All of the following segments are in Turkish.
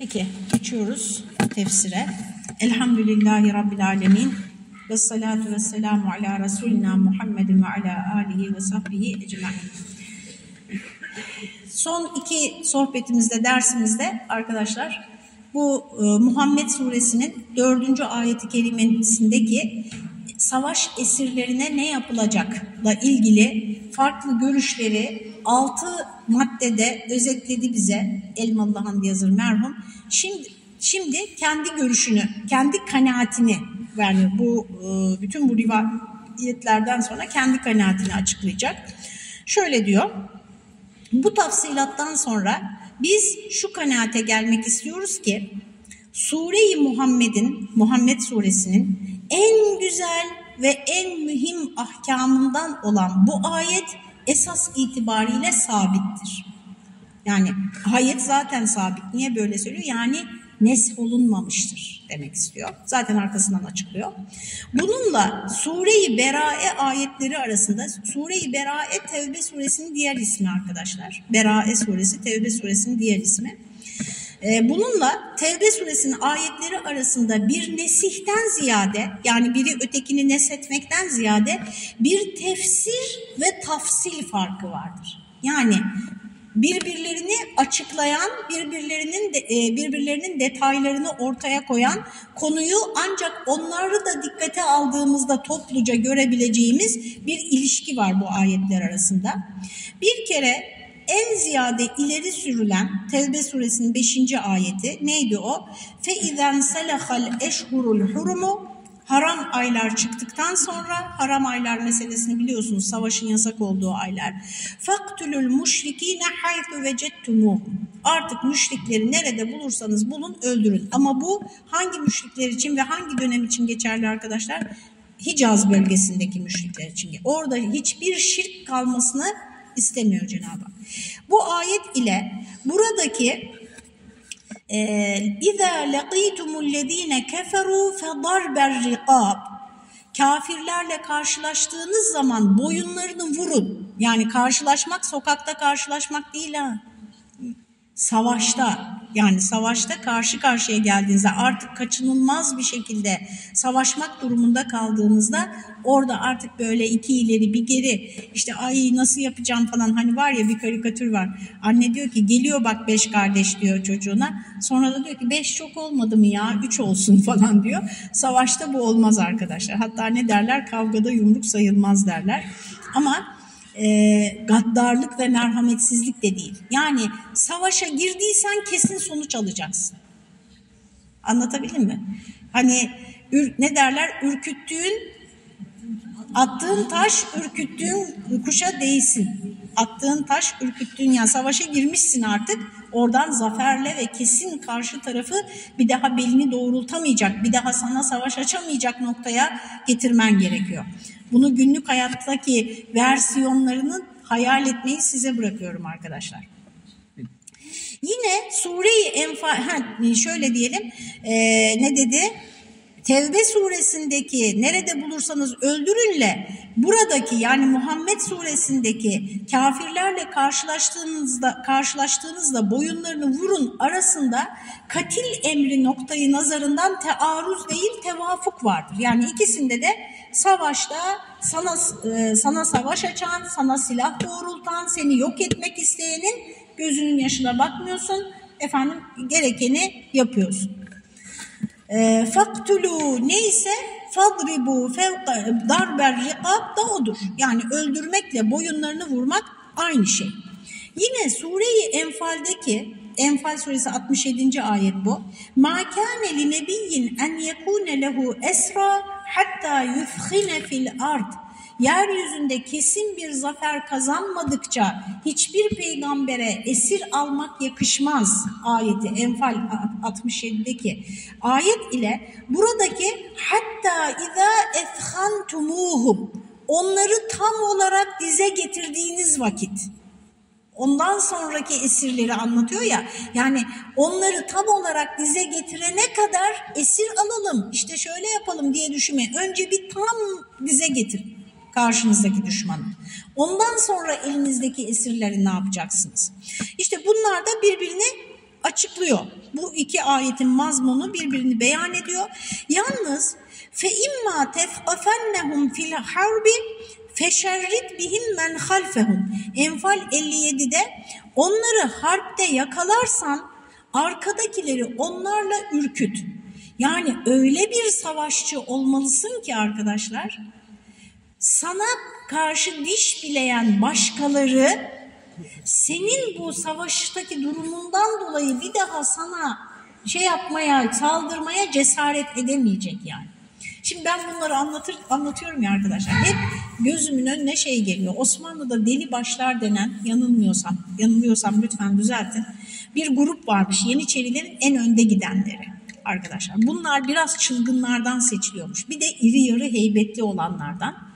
Peki geçiyoruz tefsire. Elhamdülillahi Rabbil Alemin. Ve salatu ve selamu ala Resulina Muhammedin ve ala alihi ve sahbihi ecma'in. Son iki sohbetimizde, dersimizde arkadaşlar bu e, Muhammed suresinin dördüncü ayeti kerimesindeki savaş esirlerine ne yapılacakla ilgili farklı görüşleri altı maddede özetledi bize Elmalı Hamdi Yazır merhum. Şimdi şimdi kendi görüşünü, kendi kanaatini yani bu e, bütün bu rivayetlerden sonra kendi kanaatini açıklayacak. Şöyle diyor. Bu tafsilattan sonra biz şu kanaate gelmek istiyoruz ki Sure-i Muhammed'in, Muhammed suresinin en güzel ve en mühim ahkamından olan bu ayet esas itibariyle sabittir. Yani ayet zaten sabit. Niye böyle söylüyor? Yani nesholunmamıştır demek istiyor. Zaten arkasından açıklıyor. Bununla Sure-i Berae ayetleri arasında Sure-i Berae Tevbe suresinin diğer ismi arkadaşlar. Berae suresi Tevbe suresinin diğer ismi. Bununla Tevbe suresinin ayetleri arasında bir nesihten ziyade yani biri ötekini neshetmekten ziyade bir tefsir ve tafsil farkı vardır. Yani birbirlerini açıklayan, birbirlerinin de, birbirlerinin detaylarını ortaya koyan konuyu ancak onları da dikkate aldığımızda topluca görebileceğimiz bir ilişki var bu ayetler arasında. Bir kere en ziyade ileri sürülen Tevbe suresinin 5. ayeti neydi o? فَاِذَنْ سَلَخَ الْاَشْهُرُ الْحُرُمُ Haram aylar çıktıktan sonra haram aylar meselesini biliyorsunuz savaşın yasak olduğu aylar. فَقْتُلُ الْمُشْرِك۪ينَ حَيْثُ وَجَدْتُمُوهُمْ Artık müşrikleri nerede bulursanız bulun öldürün. Ama bu hangi müşrikler için ve hangi dönem için geçerli arkadaşlar? Hicaz bölgesindeki müşrikler için. Orada hiçbir şirk kalmasını istemiyor Cenab-ı Hak. Bu ayet ile buradaki اِذَا لَقِيتُمُ الَّذ۪ينَ كَفَرُوا فَضَرْبَ الرِّقَابِ Kafirlerle karşılaştığınız zaman boyunlarını vurun. Yani karşılaşmak sokakta karşılaşmak değil ha. Savaşta yani savaşta karşı karşıya geldiğinizde artık kaçınılmaz bir şekilde savaşmak durumunda kaldığınızda orada artık böyle iki ileri bir geri işte ay nasıl yapacağım falan hani var ya bir karikatür var. Anne diyor ki geliyor bak beş kardeş diyor çocuğuna. Sonra da diyor ki beş çok olmadı mı ya üç olsun falan diyor. Savaşta bu olmaz arkadaşlar. Hatta ne derler kavgada yumruk sayılmaz derler. Ama e, gaddarlık ve merhametsizlik de değil. Yani savaşa girdiysen kesin sonuç alacaksın. Anlatabildim mi? Hani ür, ne derler? Ürküttüğün, attığın taş ürküttüğün kuşa değsin. Attığın taş ürküttüğün yani savaşa girmişsin artık. Oradan zaferle ve kesin karşı tarafı bir daha belini doğrultamayacak, bir daha sana savaş açamayacak noktaya getirmen gerekiyor. Bunu günlük hayattaki versiyonlarını hayal etmeyi size bırakıyorum arkadaşlar. Yine Sure-i Enfal, şöyle diyelim, e, ne dedi? Tevbe suresindeki nerede bulursanız öldürünle buradaki yani Muhammed suresindeki kafirlerle karşılaştığınızda karşılaştığınızda boyunlarını vurun arasında katil emri noktayı nazarından tearruz değil tevafuk vardır. Yani ikisinde de savaşta sana sana savaş açan, sana silah doğrultan, seni yok etmek isteyenin gözünün yaşına bakmıyorsun. Efendim gerekeni yapıyorsun. E, faktulu neyse fadribu fevka darber rikab da odur. Yani öldürmekle boyunlarını vurmak aynı şey. Yine Sure-i Enfal'deki Enfal suresi 67. ayet bu. Ma kana li nebiyyin en yekuna lehu esra hatta yufkhina fil ard. Yeryüzünde kesin bir zafer kazanmadıkça hiçbir peygambere esir almak yakışmaz. Ayeti Enfal 67'deki ayet ile buradaki hatta iza efhantumuhum onları tam olarak dize getirdiğiniz vakit ondan sonraki esirleri anlatıyor ya yani onları tam olarak dize getirene kadar esir alalım işte şöyle yapalım diye düşünmeyin önce bir tam dize getirin karşınızdaki düşmanı. Ondan sonra elinizdeki esirleri ne yapacaksınız? İşte bunlar da birbirini açıklıyor. Bu iki ayetin mazmunu birbirini beyan ediyor. Yalnız fe imma tefqafennehum fil harbi feşerrit bihim men halfehum. Enfal 57'de onları harpte yakalarsan arkadakileri onlarla ürküt. Yani öyle bir savaşçı olmalısın ki arkadaşlar sana karşı diş bileyen başkaları senin bu savaştaki durumundan dolayı bir daha sana şey yapmaya, saldırmaya cesaret edemeyecek yani. Şimdi ben bunları anlatır, anlatıyorum ya arkadaşlar. Hep gözümün önüne şey geliyor. Osmanlı'da deli başlar denen, yanılmıyorsam, yanılıyorsam lütfen düzeltin. Bir grup varmış Yeniçerilerin en önde gidenleri arkadaşlar. Bunlar biraz çılgınlardan seçiliyormuş. Bir de iri yarı heybetli olanlardan.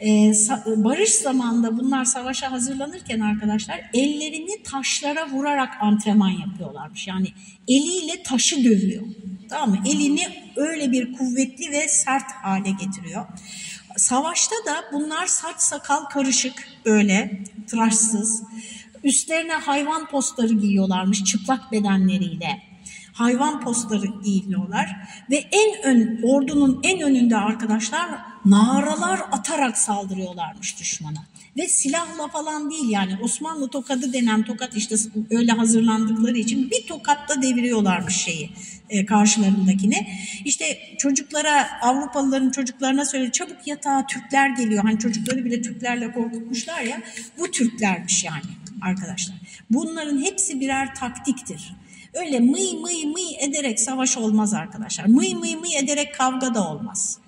Ee, barış zamanında bunlar savaşa hazırlanırken arkadaşlar ellerini taşlara vurarak antrenman yapıyorlarmış. Yani eliyle taşı dövüyor. Tamam mı? Elini öyle bir kuvvetli ve sert hale getiriyor. Savaşta da bunlar saç sakal karışık böyle tıraşsız. Üstlerine hayvan postları giyiyorlarmış çıplak bedenleriyle hayvan postları giyiliyorlar ve en ön ordunun en önünde arkadaşlar naralar atarak saldırıyorlarmış düşmana. Ve silahla falan değil yani Osmanlı tokadı denen tokat işte öyle hazırlandıkları için bir tokatta deviriyorlarmış şeyi e, karşılarındakini. İşte çocuklara Avrupalıların çocuklarına söyledi çabuk yatağa Türkler geliyor. Hani çocukları bile Türklerle korkutmuşlar ya bu Türklermiş yani arkadaşlar. Bunların hepsi birer taktiktir. Öyle mıy mıy mıy ederek savaş olmaz arkadaşlar. Mıy mıy mıy ederek kavga da olmaz.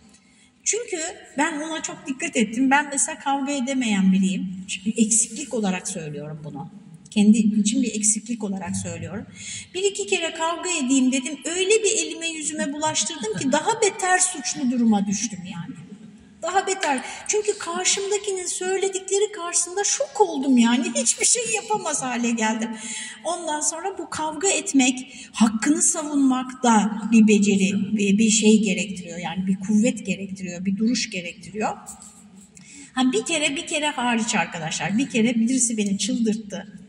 Çünkü ben ona çok dikkat ettim. Ben mesela kavga edemeyen biriyim. Çünkü eksiklik olarak söylüyorum bunu. Kendi için bir eksiklik olarak söylüyorum. Bir iki kere kavga edeyim dedim. Öyle bir elime yüzüme bulaştırdım ki daha beter suçlu duruma düştüm yani. Daha beter. Çünkü karşımdakinin söyledikleri karşısında şok oldum yani. Hiçbir şey yapamaz hale geldim. Ondan sonra bu kavga etmek, hakkını savunmak da bir beceri, bir şey gerektiriyor. Yani bir kuvvet gerektiriyor, bir duruş gerektiriyor. Ha bir kere bir kere hariç arkadaşlar. Bir kere birisi beni çıldırttı.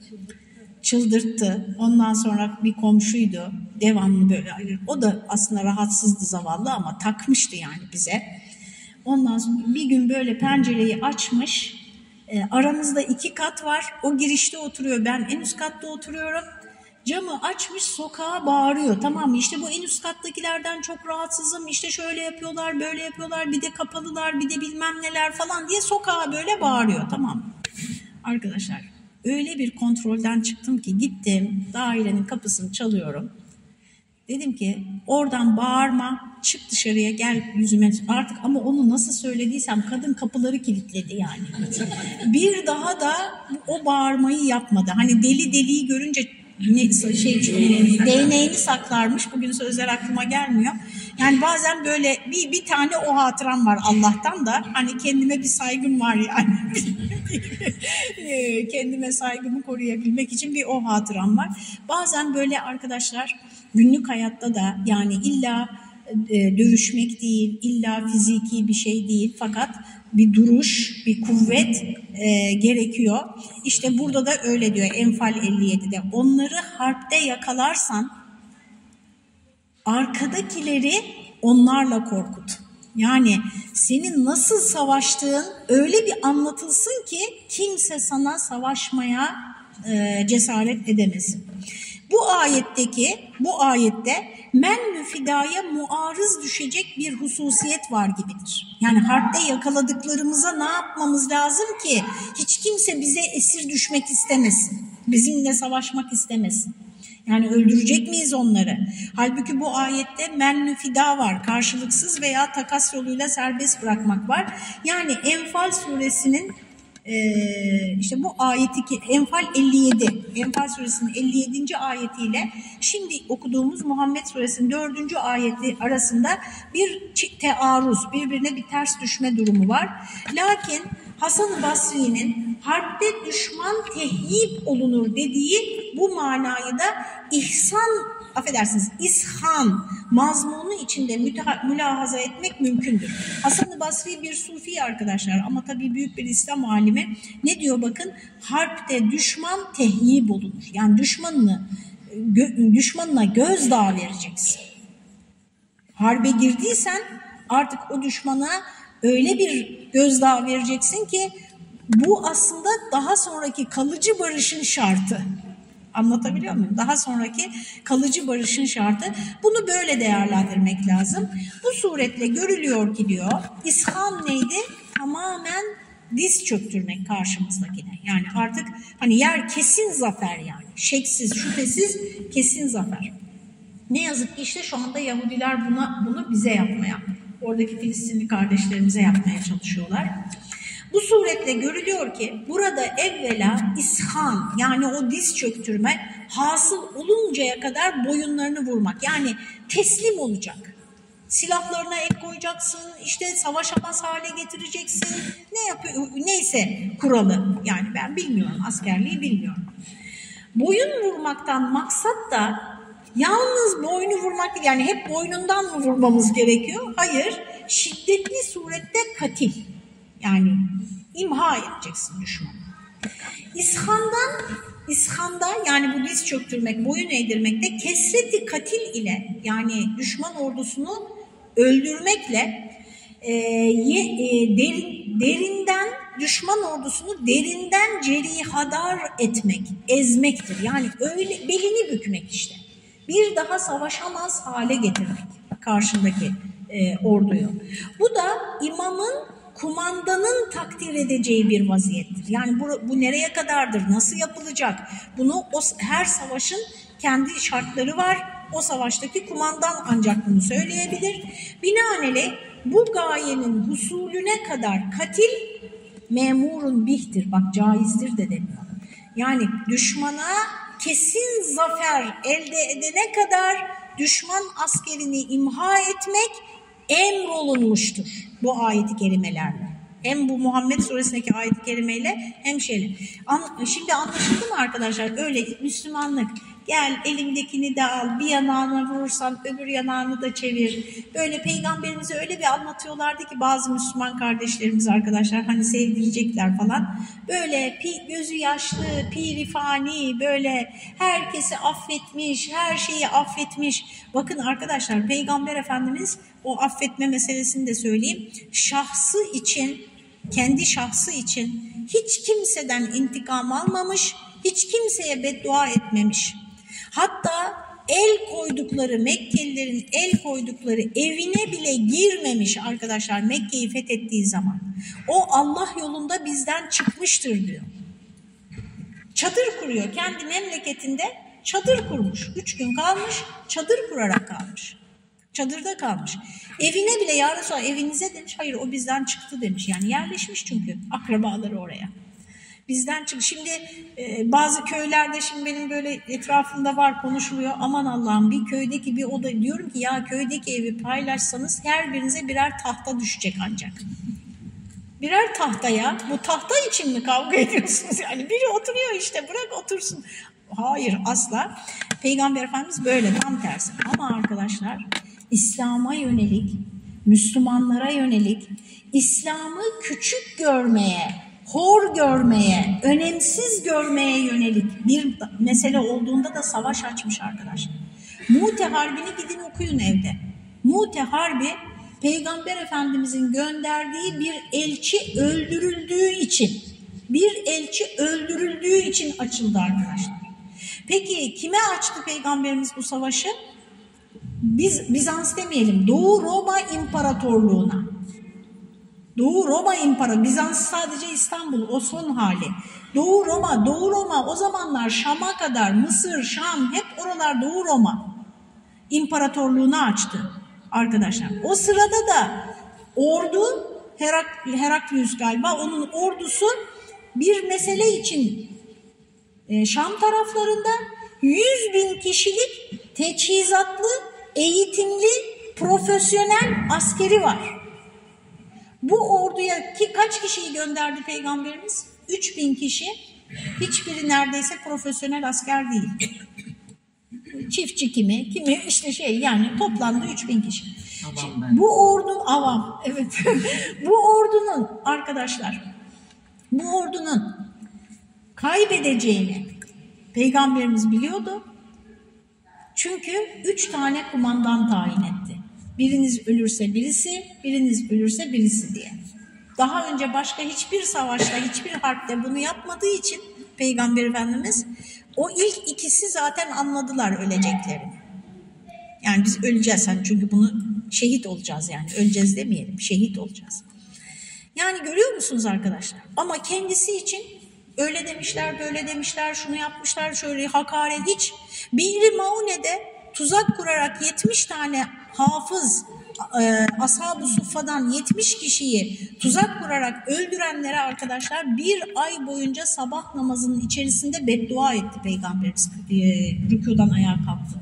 Çıldırttı. Ondan sonra bir komşuydu. Devamlı böyle. O da aslında rahatsızdı zavallı ama takmıştı yani bize. Ondan sonra bir gün böyle pencereyi açmış. E, aramızda iki kat var. O girişte oturuyor. Ben en üst katta oturuyorum. Camı açmış sokağa bağırıyor. Tamam mı? İşte bu en üst kattakilerden çok rahatsızım. İşte şöyle yapıyorlar, böyle yapıyorlar. Bir de kapalılar, bir de bilmem neler falan diye sokağa böyle bağırıyor. Tamam mı? Arkadaşlar öyle bir kontrolden çıktım ki gittim dairenin kapısını çalıyorum. Dedim ki oradan bağırma çık dışarıya gel yüzüme artık ama onu nasıl söylediysem kadın kapıları kilitledi yani. Bir daha da o bağırmayı yapmadı. Hani deli deliyi görünce ne, şey değneğini saklarmış. Bugün sözler aklıma gelmiyor. Yani bazen böyle bir, bir tane o hatıram var Allah'tan da. Hani kendime bir saygım var yani. kendime saygımı koruyabilmek için bir o hatıram var. Bazen böyle arkadaşlar günlük hayatta da yani illa e, dövüşmek değil, illa fiziki bir şey değil fakat bir duruş, bir kuvvet e, gerekiyor. İşte burada da öyle diyor Enfal 57'de. Onları harpte yakalarsan arkadakileri onlarla korkut. Yani senin nasıl savaştığın öyle bir anlatılsın ki kimse sana savaşmaya e, cesaret edemesin. Bu ayetteki, bu ayette men müfidaya muarız düşecek bir hususiyet var gibidir. Yani harpte yakaladıklarımıza ne yapmamız lazım ki hiç kimse bize esir düşmek istemesin. Bizimle savaşmak istemesin. Yani öldürecek miyiz onları? Halbuki bu ayette men müfida var. Karşılıksız veya takas yoluyla serbest bırakmak var. Yani Enfal suresinin ee, işte bu ayeti Enfal 57, Enfal suresinin 57. ayetiyle şimdi okuduğumuz Muhammed suresinin 4. ayeti arasında bir tearuz, birbirine bir ters düşme durumu var. Lakin Hasan-ı Basri'nin harpte düşman tehyip olunur dediği bu manayı da ihsan affedersiniz ishan mazmunu içinde mülahaza etmek mümkündür. Hasan-ı Basri bir sufi arkadaşlar ama tabii büyük bir İslam alimi. Ne diyor bakın? Harpte düşman tehyib olunur. Yani düşmanını gö- düşmanına gözdağı vereceksin. Harbe girdiysen artık o düşmana öyle bir gözdağı vereceksin ki bu aslında daha sonraki kalıcı barışın şartı. Anlatabiliyor muyum? Daha sonraki kalıcı barışın şartı. Bunu böyle değerlendirmek lazım. Bu suretle görülüyor ki diyor, İshan neydi? Tamamen diz çöktürmek karşımızdakine. Yani artık hani yer kesin zafer yani. Şeksiz, şüphesiz kesin zafer. Ne yazık ki işte şu anda Yahudiler buna, bunu bize yapmaya, oradaki Filistinli kardeşlerimize yapmaya çalışıyorlar. Bu suretle görülüyor ki burada evvela ishan yani o diz çöktürme hasıl oluncaya kadar boyunlarını vurmak. Yani teslim olacak. Silahlarına el koyacaksın, işte savaşamaz hale getireceksin. Ne yapıyor? Neyse kuralı. Yani ben bilmiyorum, askerliği bilmiyorum. Boyun vurmaktan maksat da yalnız boynu vurmak değil. Yani hep boynundan mı vurmamız gerekiyor? Hayır. Şiddetli surette katil. Yani imha edeceksin düşmanı. İshandan, ishanda yani bu diz çöktürmek, boyun eğdirmekte kesreti katil ile yani düşman ordusunu öldürmekle e, ye, e, derin, derinden düşman ordusunu derinden cerihadar etmek, ezmektir. Yani öyle belini bükmek işte. Bir daha savaşamaz hale getirmek karşındaki e, orduyu. Bu da imamın kumandanın takdir edeceği bir vaziyettir. Yani bu, bu nereye kadardır, nasıl yapılacak? Bunu o, her savaşın kendi şartları var. O savaştaki kumandan ancak bunu söyleyebilir. Binaenaleyh bu gayenin husulüne kadar katil memurun bihtir. Bak caizdir de demiyor. Yani düşmana kesin zafer elde edene kadar düşman askerini imha etmek emrolunmuştur bu ayet-i kerimelerle. Hem bu Muhammed suresindeki ayet-i kerimeyle hem şeyle. An şimdi anlaşıldı mı arkadaşlar? Öyle Müslümanlık gel elimdekini de al bir yanağına vurursan öbür yanağını da çevir. Böyle peygamberimize öyle bir anlatıyorlardı ki bazı Müslüman kardeşlerimiz arkadaşlar hani sevdirecekler falan. Böyle gözü yaşlı, pirifani böyle herkesi affetmiş, her şeyi affetmiş. Bakın arkadaşlar peygamber efendimiz o affetme meselesini de söyleyeyim. Şahsı için, kendi şahsı için hiç kimseden intikam almamış, hiç kimseye beddua etmemiş. Hatta el koydukları Mekkelilerin el koydukları evine bile girmemiş arkadaşlar Mekke'yi fethettiği zaman. O Allah yolunda bizden çıkmıştır diyor. Çadır kuruyor kendi memleketinde çadır kurmuş. Üç gün kalmış çadır kurarak kalmış. Çadırda kalmış. Evine bile ya Resulallah evinize demiş. Hayır o bizden çıktı demiş. Yani yerleşmiş çünkü akrabaları oraya. Bizden çık. Şimdi e, bazı köylerde şimdi benim böyle etrafımda var konuşuluyor. Aman Allah'ım bir köydeki bir oda diyorum ki ya köydeki evi paylaşsanız her birinize birer tahta düşecek ancak. Birer tahtaya bu tahta için mi kavga ediyorsunuz? Yani biri oturuyor işte bırak otursun. Hayır asla. Peygamber Efendimiz böyle tam tersi. Ama arkadaşlar İslam'a yönelik, Müslümanlara yönelik, İslam'ı küçük görmeye, hor görmeye, önemsiz görmeye yönelik bir mesele olduğunda da savaş açmış arkadaşlar. Mute Harbi'ni gidin okuyun evde. Mute Harbi Peygamber Efendimizin gönderdiği bir elçi öldürüldüğü için, bir elçi öldürüldüğü için açıldı arkadaşlar. Peki kime açtı Peygamberimiz bu savaşı? Biz Bizans demeyelim, Doğu Roma İmparatorluğu'na. Doğu Roma İmparatorluğu, Bizans sadece İstanbul, o son hali. Doğu Roma, Doğu Roma o zamanlar Şam'a kadar, Mısır, Şam hep oralar Doğu Roma İmparatorluğunu açtı arkadaşlar. O sırada da ordu, Herak, Heraklius galiba, onun ordusu bir mesele için e, Şam taraflarında 100 bin kişilik teçhizatlı, eğitimli, profesyonel askeri var. Bu orduya ki kaç kişiyi gönderdi Peygamberimiz? 3 bin kişi. Hiçbiri neredeyse profesyonel asker değil. Çiftçi kimi, kimi işte şey yani toplamda 3 bin kişi. Şimdi, bu ordu avam evet. bu ordunun arkadaşlar bu ordunun kaybedeceğini Peygamberimiz biliyordu Çünkü üç tane kumandan tayin etti. Biriniz ölürse birisi, biriniz ölürse birisi diye. Daha önce başka hiçbir savaşta, hiçbir harpte bunu yapmadığı için Peygamber Efendimiz o ilk ikisi zaten anladılar öleceklerini. Yani biz öleceğiz hani çünkü bunu şehit olacağız yani öleceğiz demeyelim şehit olacağız. Yani görüyor musunuz arkadaşlar? Ama kendisi için öyle demişler, böyle demişler, şunu yapmışlar, şöyle hakaret hiç. Biri Maune'de tuzak kurarak 70 tane hafız e, ashab-ı suffadan 70 kişiyi tuzak kurarak öldürenlere arkadaşlar bir ay boyunca sabah namazının içerisinde beddua etti Peygamberimiz e, rükudan ayağa kalktı.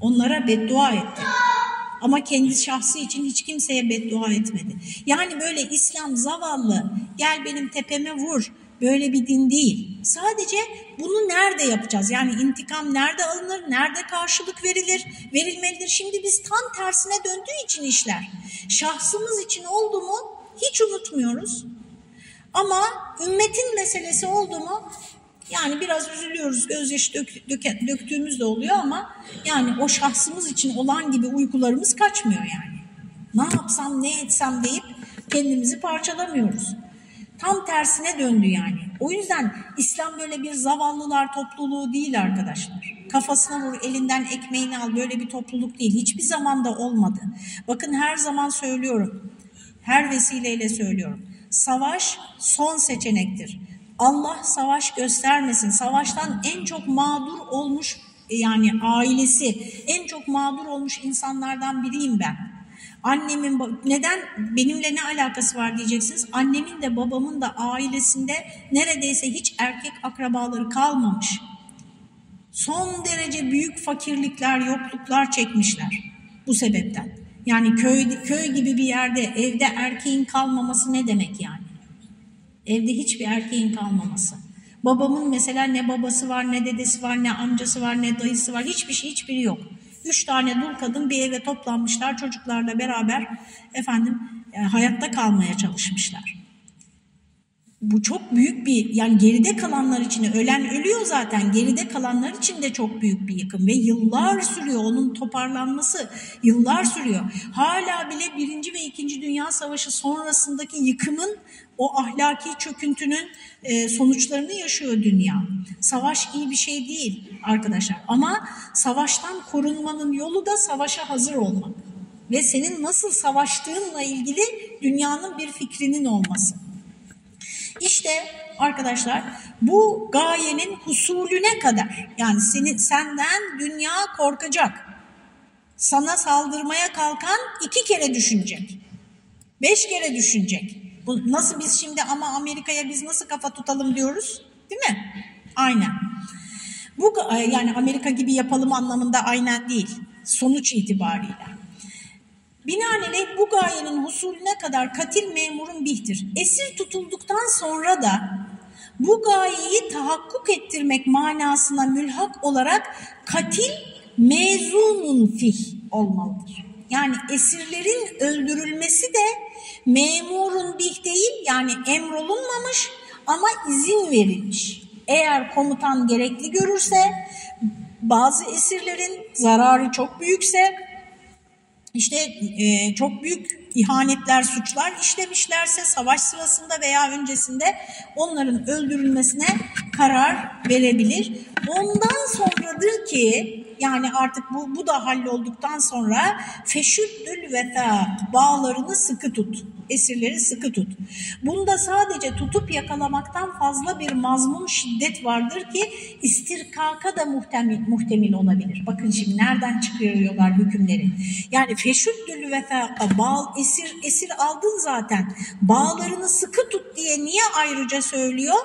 Onlara beddua etti. Ama kendi şahsı için hiç kimseye beddua etmedi. Yani böyle İslam zavallı, gel benim tepeme vur, böyle bir din değil. Sadece bunu nerede yapacağız? Yani intikam nerede alınır, nerede karşılık verilir, verilmelidir. Şimdi biz tam tersine döndüğü için işler. Şahsımız için oldu mu hiç unutmuyoruz. Ama ümmetin meselesi oldu mu yani biraz üzülüyoruz, gözyaşı dök, dök, döktüğümüz de oluyor ama yani o şahsımız için olan gibi uykularımız kaçmıyor yani. Ne yapsam, ne etsem deyip kendimizi parçalamıyoruz. Tam tersine döndü yani. O yüzden İslam böyle bir zavallılar topluluğu değil arkadaşlar. Kafasına vur, elinden ekmeğini al böyle bir topluluk değil. Hiçbir zaman da olmadı. Bakın her zaman söylüyorum. Her vesileyle söylüyorum. Savaş son seçenektir. Allah savaş göstermesin. Savaştan en çok mağdur olmuş yani ailesi en çok mağdur olmuş insanlardan biriyim ben. Annemin neden benimle ne alakası var diyeceksiniz. Annemin de babamın da ailesinde neredeyse hiç erkek akrabaları kalmamış. Son derece büyük fakirlikler, yokluklar çekmişler bu sebepten. Yani köy köy gibi bir yerde evde erkeğin kalmaması ne demek yani? Evde hiçbir erkeğin kalmaması. Babamın mesela ne babası var, ne dedesi var, ne amcası var, ne dayısı var. Hiçbir şey, hiçbiri yok. Üç tane dul kadın bir eve toplanmışlar çocuklarla beraber efendim e, hayatta kalmaya çalışmışlar. Bu çok büyük bir yani geride kalanlar için ölen ölüyor zaten geride kalanlar için de çok büyük bir yıkım ve yıllar sürüyor onun toparlanması yıllar sürüyor. Hala bile birinci ve ikinci dünya savaşı sonrasındaki yıkımın o ahlaki çöküntünün e, sonuçlarını yaşıyor dünya. Savaş iyi bir şey değil arkadaşlar ama savaştan korunmanın yolu da savaşa hazır olmak. Ve senin nasıl savaştığınla ilgili dünyanın bir fikrinin olması. İşte arkadaşlar bu gayenin husulüne kadar yani seni, senden dünya korkacak. Sana saldırmaya kalkan iki kere düşünecek. Beş kere düşünecek. Bu nasıl biz şimdi ama Amerika'ya biz nasıl kafa tutalım diyoruz? Değil mi? Aynen. Bu yani Amerika gibi yapalım anlamında aynen değil. Sonuç itibariyle. Binaenaleyh bu gayenin husulüne kadar katil memurun bihtir. Esir tutulduktan sonra da bu gayeyi tahakkuk ettirmek manasına mülhak olarak katil mezunun fih olmalıdır. Yani esirlerin öldürülmesi de memurun bih değil yani emrolunmamış ama izin verilmiş. Eğer komutan gerekli görürse bazı esirlerin zararı çok büyükse işte e, çok büyük ihanetler, suçlar işlemişlerse savaş sırasında veya öncesinde onların öldürülmesine karar verebilir. Ondan sonradır ki yani artık bu, bu da hallolduktan sonra feşüddül veta bağlarını sıkı tut. Esirleri sıkı tut. Bunda sadece tutup yakalamaktan fazla bir mazmun şiddet vardır ki istirkaka da muhtemel, muhtemel olabilir. Bakın şimdi nereden çıkarıyorlar hükümleri. Yani feşüddül veta bağ, esir, esir aldın zaten. Bağlarını sıkı tut diye niye ayrıca söylüyor?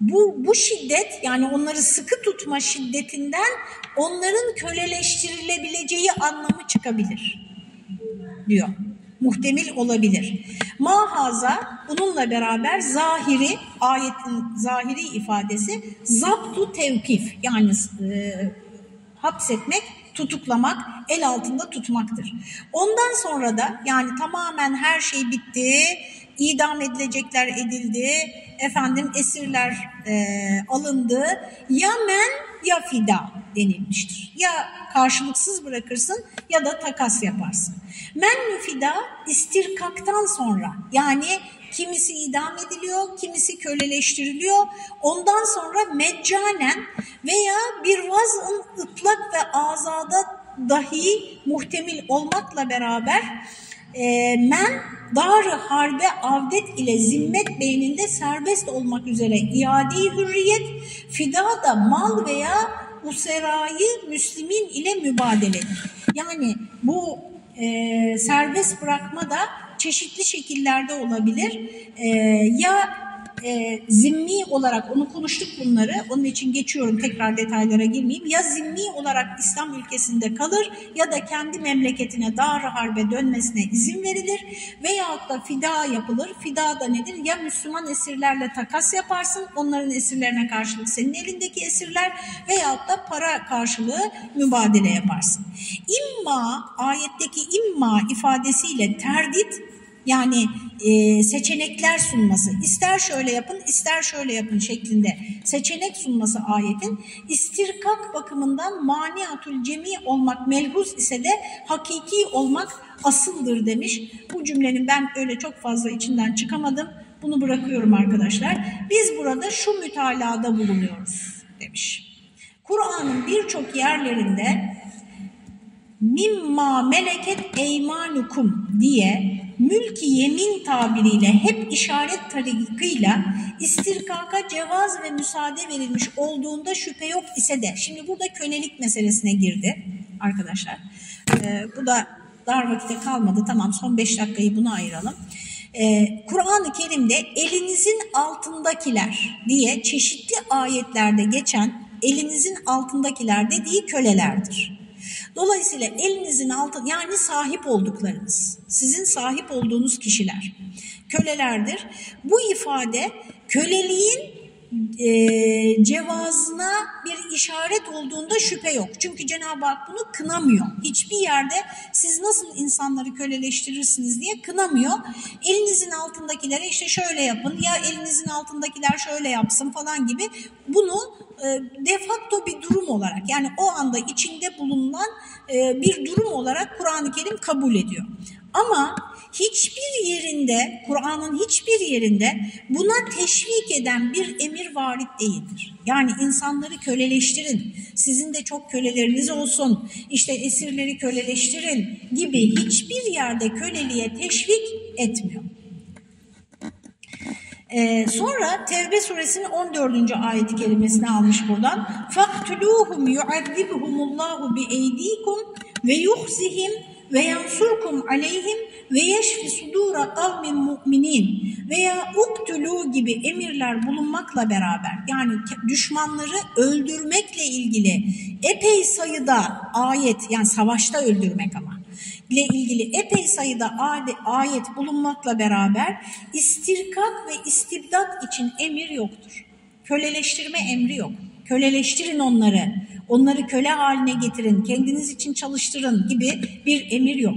Bu, bu şiddet yani onları sıkı tutma şiddetinden onların köleleştirilebileceği anlamı çıkabilir diyor. Muhtemel olabilir. Mahaza bununla beraber zahiri, ayetin zahiri ifadesi zaptu tevkif yani e, hapsetmek, tutuklamak, el altında tutmaktır. Ondan sonra da yani tamamen her şey bitti, idam edilecekler edildi, efendim esirler e, alındı. Yamen ya fida denilmiştir. Ya karşılıksız bırakırsın ya da takas yaparsın. Mennü fida istirkaktan sonra yani kimisi idam ediliyor, kimisi köleleştiriliyor. Ondan sonra meccanen veya bir vazın ıtlak ve azada dahi muhtemil olmakla beraber e, men dar harbe avdet ile zimmet beyninde serbest olmak üzere iade hürriyet, fida da mal veya userayı müslimin ile mübadeledir. Yani bu e, serbest bırakma da çeşitli şekillerde olabilir. E, ya e, zimmi olarak onu konuştuk bunları. Onun için geçiyorum tekrar detaylara girmeyeyim. Ya zimmi olarak İslam ülkesinde kalır ya da kendi memleketine dar harbe dönmesine izin verilir veyahut da fida yapılır. Fida da nedir? Ya Müslüman esirlerle takas yaparsın. Onların esirlerine karşılık senin elindeki esirler veyahut da para karşılığı mübadele yaparsın. İmma ayetteki imma ifadesiyle terdit yani e, seçenekler sunması, ister şöyle yapın, ister şöyle yapın şeklinde seçenek sunması ayetin istirkak bakımından maniatul cemi olmak melhuz ise de hakiki olmak asıldır demiş. Bu cümlenin ben öyle çok fazla içinden çıkamadım. Bunu bırakıyorum arkadaşlar. Biz burada şu mütalada bulunuyoruz demiş. Kur'an'ın birçok yerlerinde mimma meleket eymanukum diye mülki yemin tabiriyle hep işaret tarikıyla istirkaka cevaz ve müsaade verilmiş olduğunda şüphe yok ise de şimdi burada kölelik meselesine girdi arkadaşlar. Ee, bu da dar vakitte kalmadı tamam son beş dakikayı buna ayıralım. Ee, Kur'an-ı Kerim'de elinizin altındakiler diye çeşitli ayetlerde geçen elinizin altındakiler dediği kölelerdir. Dolayısıyla elinizin altı yani sahip olduklarınız, sizin sahip olduğunuz kişiler kölelerdir. Bu ifade köleliğin e, cevazına bir işaret olduğunda şüphe yok. Çünkü Cenab-ı Hak bunu kınamıyor. Hiçbir yerde siz nasıl insanları köleleştirirsiniz diye kınamıyor. Elinizin altındakilere işte şöyle yapın ya elinizin altındakiler şöyle yapsın falan gibi bunu e, de facto bir durum olarak yani o anda içinde bulunan e, bir durum olarak Kur'an-ı Kerim kabul ediyor. Ama hiçbir yerinde, Kur'an'ın hiçbir yerinde buna teşvik eden bir emir varit değildir. Yani insanları köleleştirin, sizin de çok köleleriniz olsun, işte esirleri köleleştirin gibi hiçbir yerde köleliğe teşvik etmiyor. Ee, sonra Tevbe suresinin 14. ayeti kelimesini almış buradan. فَقْتُلُوهُمْ يُعَذِّبُهُمُ اللّٰهُ بِاَيْد۪يكُمْ وَيُخْزِهِمْ ve yansurkum aleyhim ve yeşfi sudura kavmin mu'minin veya uktulu gibi emirler bulunmakla beraber yani düşmanları öldürmekle ilgili epey sayıda ayet yani savaşta öldürmek ama ile ilgili epey sayıda ayet bulunmakla beraber istirkak ve istibdat için emir yoktur. Köleleştirme emri yok. Köleleştirin onları, onları köle haline getirin, kendiniz için çalıştırın gibi bir emir yok.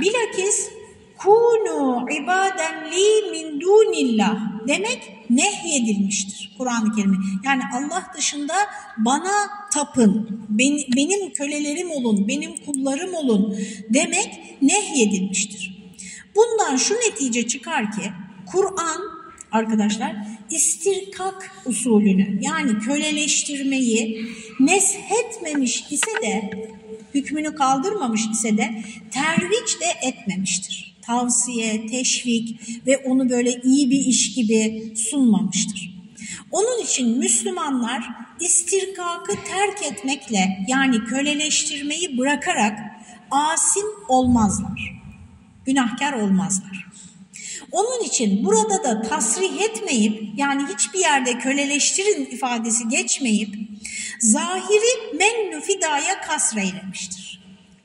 Bilakis kunu ibaden li min dunillah demek nehyedilmiştir Kur'an-ı Kerim'e. Yani Allah dışında bana tapın, benim kölelerim olun, benim kullarım olun demek nehyedilmiştir. Bundan şu netice çıkar ki Kur'an arkadaşlar istirkak usulünü yani köleleştirmeyi neshetmemiş ise de hükmünü kaldırmamış ise de terviç de etmemiştir. Tavsiye, teşvik ve onu böyle iyi bir iş gibi sunmamıştır. Onun için Müslümanlar istirkakı terk etmekle yani köleleştirmeyi bırakarak asim olmazlar. Günahkar olmazlar. Onun için burada da tasrih etmeyip yani hiçbir yerde köleleştirin ifadesi geçmeyip zahiri mennü fidaya kasreylemiştir.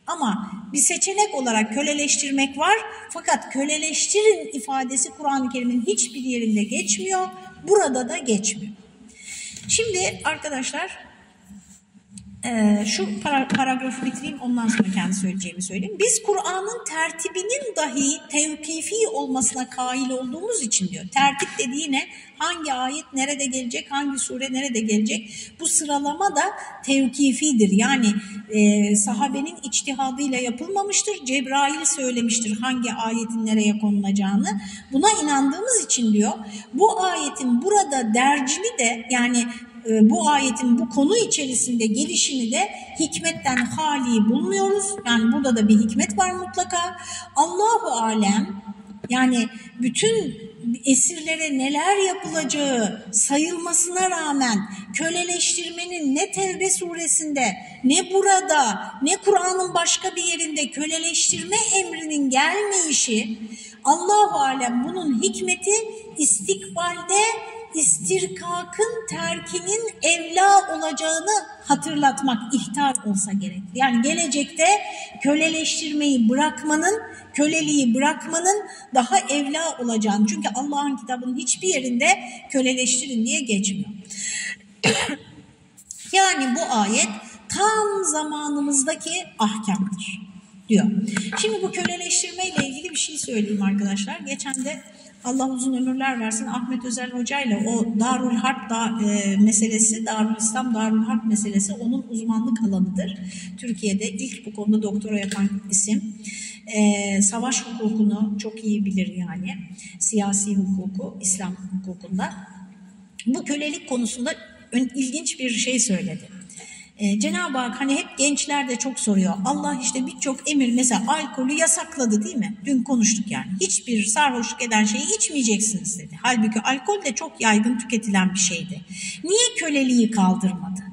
Ama bir seçenek olarak köleleştirmek var fakat köleleştirin ifadesi Kur'an-ı Kerim'in hiçbir yerinde geçmiyor, burada da geçmiyor. Şimdi arkadaşlar Ee, şu para, paragrafı bitireyim ondan sonra kendi söyleyeceğimi söyleyeyim. Biz Kur'an'ın tertibinin dahi tevkifi olmasına kail olduğumuz için diyor. Tertip dediği ne? Hangi ayet nerede gelecek, hangi sure nerede gelecek? Bu sıralama da tevkifidir. Yani e, sahabenin içtihadıyla yapılmamıştır. Cebrail söylemiştir hangi ayetin nereye konulacağını. Buna inandığımız için diyor bu ayetin burada dercini de yani bu ayetin bu konu içerisinde gelişini de hikmetten hali bulmuyoruz. Yani burada da bir hikmet var mutlaka. Allahu alem yani bütün esirlere neler yapılacağı sayılmasına rağmen köleleştirmenin ne Tevbe suresinde ne burada ne Kur'an'ın başka bir yerinde köleleştirme emrinin gelmeyişi Allahu alem bunun hikmeti istikbalde istirkakın terkinin evla olacağını hatırlatmak ihtar olsa gerek. Yani gelecekte köleleştirmeyi bırakmanın, köleliği bırakmanın daha evla olacağını. Çünkü Allah'ın kitabının hiçbir yerinde köleleştirin diye geçmiyor. yani bu ayet tam zamanımızdaki ahkamdır diyor. Şimdi bu köleleştirme ile ilgili bir şey söyleyeyim arkadaşlar. Geçen de Allah uzun ömürler versin Ahmet Özel Hoca ile o Darül Harp da, e, meselesi, Darül İslam Darül Harp meselesi onun uzmanlık alanıdır. Türkiye'de ilk bu konuda doktora yapan isim. E, savaş hukukunu çok iyi bilir yani. Siyasi hukuku, İslam hukukunda. Bu kölelik konusunda ilginç bir şey söyledi. Ee, Cenab-ı Hak hani hep gençler de çok soruyor. Allah işte birçok emir mesela alkolü yasakladı değil mi? Dün konuştuk yani. Hiçbir sarhoşluk eden şeyi içmeyeceksiniz dedi. Halbuki alkol de çok yaygın tüketilen bir şeydi. Niye köleliği kaldırmadı?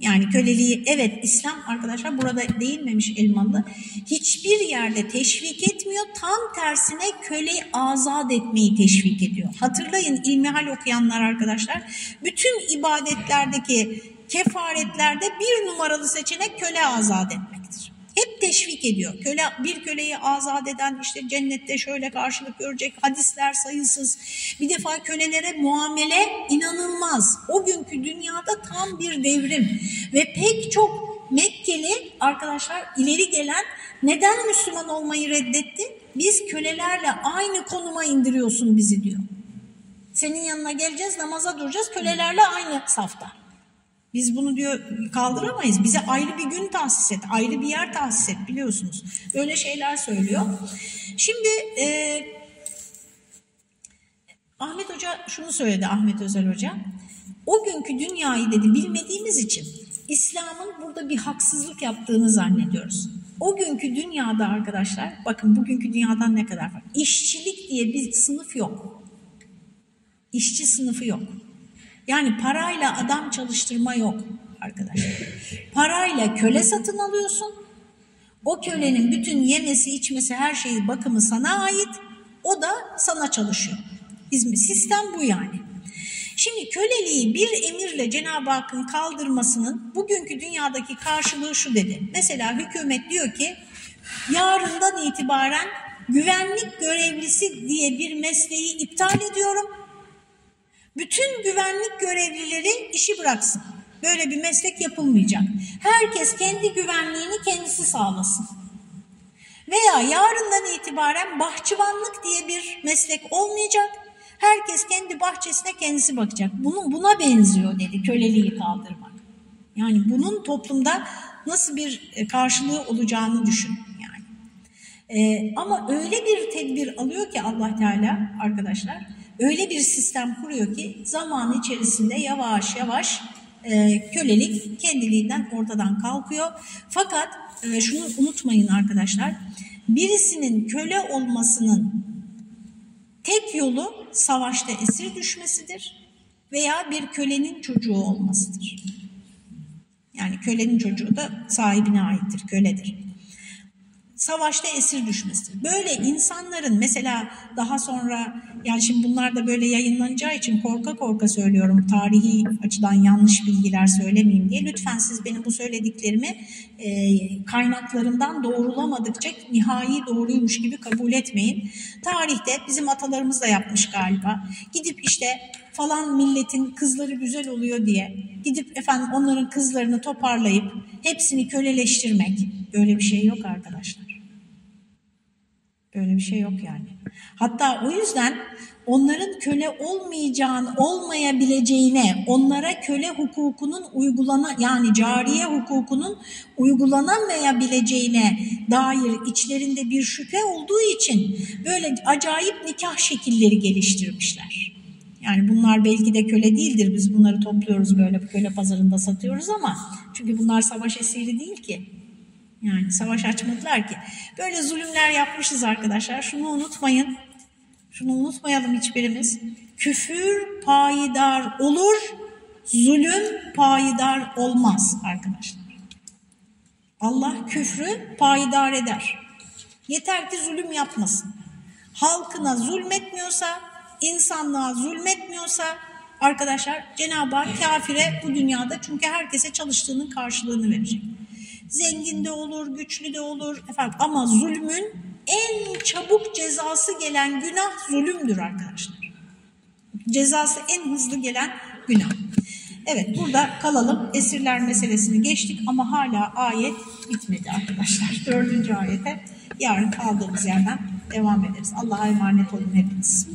Yani köleliği evet İslam arkadaşlar burada değinmemiş Elmalı hiçbir yerde teşvik etmiyor. Tam tersine köleyi azat etmeyi teşvik ediyor. Hatırlayın ilmihal okuyanlar arkadaşlar bütün ibadetlerdeki kefaretlerde bir numaralı seçenek köle azat etmektir. Hep teşvik ediyor. Köle bir köleyi azat eden işte cennette şöyle karşılık görecek hadisler sayısız. Bir defa kölelere muamele inanılmaz. O günkü dünyada tam bir devrim ve pek çok Mekkeli arkadaşlar ileri gelen neden Müslüman olmayı reddetti? Biz kölelerle aynı konuma indiriyorsun bizi diyor. Senin yanına geleceğiz namaza duracağız kölelerle aynı safta. Biz bunu diyor kaldıramayız. Bize ayrı bir gün tahsis et, ayrı bir yer tahsis et biliyorsunuz. Böyle şeyler söylüyor. Şimdi e, Ahmet Hoca şunu söyledi Ahmet Özel Hoca. O günkü dünyayı dedi bilmediğimiz için İslam'ın burada bir haksızlık yaptığını zannediyoruz. O günkü dünyada arkadaşlar bakın bugünkü dünyadan ne kadar farklı. İşçilik diye bir sınıf yok. İşçi sınıfı yok. Yani parayla adam çalıştırma yok arkadaşlar. Parayla köle satın alıyorsun. O kölenin bütün yemesi, içmesi, her şeyi bakımı sana ait. O da sana çalışıyor. Sistem bu yani. Şimdi köleliği bir emirle Cenab-ı Hakk'ın kaldırmasının bugünkü dünyadaki karşılığı şu dedi. Mesela hükümet diyor ki yarından itibaren güvenlik görevlisi diye bir mesleği iptal ediyorum bütün güvenlik görevlileri işi bıraksın. Böyle bir meslek yapılmayacak. Herkes kendi güvenliğini kendisi sağlasın. Veya yarından itibaren bahçıvanlık diye bir meslek olmayacak. Herkes kendi bahçesine kendisi bakacak. Bunun buna benziyor dedi köleliği kaldırmak. Yani bunun toplumda nasıl bir e, karşılığı olacağını düşün yani. Ee, ama öyle bir tedbir alıyor ki Allah Teala arkadaşlar öyle bir sistem kuruyor ki zaman içerisinde yavaş yavaş e, kölelik kendiliğinden ortadan kalkıyor. Fakat e, şunu unutmayın arkadaşlar, birisinin köle olmasının tek yolu savaşta esir düşmesidir veya bir kölenin çocuğu olmasıdır. Yani kölenin çocuğu da sahibine aittir, köledir savaşta esir düşmesidir. Böyle insanların mesela daha sonra yani şimdi bunlar da böyle yayınlanacağı için korka korka söylüyorum tarihi açıdan yanlış bilgiler söylemeyeyim diye. Lütfen siz benim bu söylediklerimi e, kaynaklarımdan doğrulamadıkça nihai doğruymuş gibi kabul etmeyin. Tarihte bizim atalarımız da yapmış galiba. Gidip işte falan milletin kızları güzel oluyor diye gidip efendim onların kızlarını toparlayıp hepsini köleleştirmek böyle bir şey yok arkadaşlar. Böyle bir şey yok yani. Hatta o yüzden onların köle olmayacağını, olmayabileceğine, onlara köle hukukunun uygulana yani cariye hukukunun uygulanamayabileceğine dair içlerinde bir şüphe olduğu için böyle acayip nikah şekilleri geliştirmişler. Yani bunlar belki de köle değildir. Biz bunları topluyoruz böyle köle pazarında satıyoruz ama çünkü bunlar savaş esiri değil ki. Yani savaş açmadılar ki. Böyle zulümler yapmışız arkadaşlar. Şunu unutmayın. Şunu unutmayalım hiçbirimiz. Küfür payidar olur, zulüm payidar olmaz arkadaşlar. Allah küfrü payidar eder. Yeter ki zulüm yapmasın. Halkına zulmetmiyorsa, insanlığa zulmetmiyorsa arkadaşlar Cenab-ı Hak kafire bu dünyada çünkü herkese çalıştığının karşılığını verecek. Zengin de olur, güçlü de olur efendim ama zulmün en çabuk cezası gelen günah zulümdür arkadaşlar. Cezası en hızlı gelen günah. Evet burada kalalım. Esirler meselesini geçtik ama hala ayet bitmedi arkadaşlar. Dördüncü ayete yarın kaldığımız yerden devam ederiz. Allah'a emanet olun hepiniz.